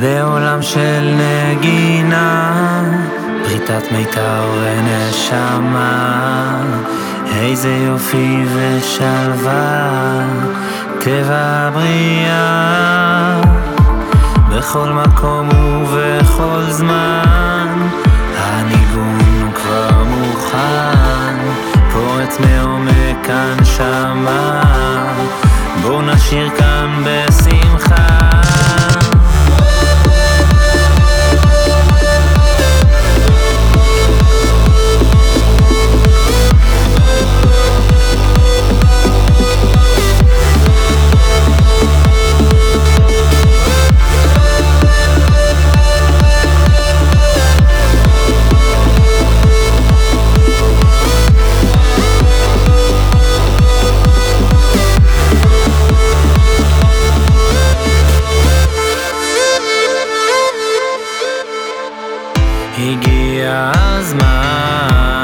בעולם של נגינה, פריטת מיתר ונשמה, איזה יופי ושלווה, טבע בריאה, בכל מקום ובכל זמן, הניגון כבר מוכן, פורץ מעומק הנשמה, בואו נשאיר כאן בסדר הגיע הזמן.